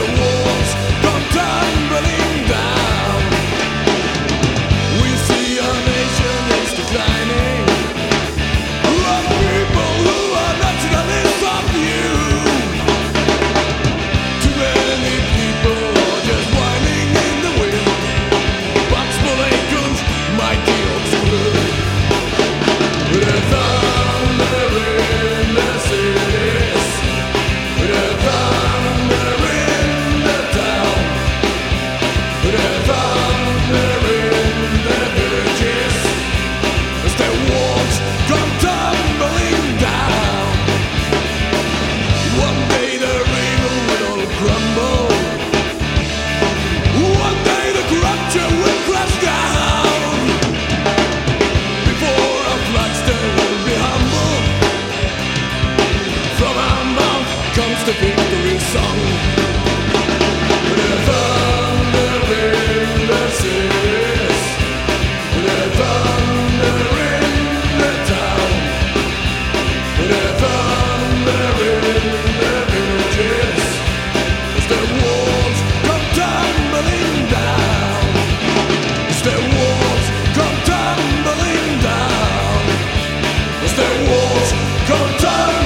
the war. to victory song. Thunder in the cities, thunder in the town, thunder in the villages, as walls come tumbling down, as walls come tumbling down, as walls come down.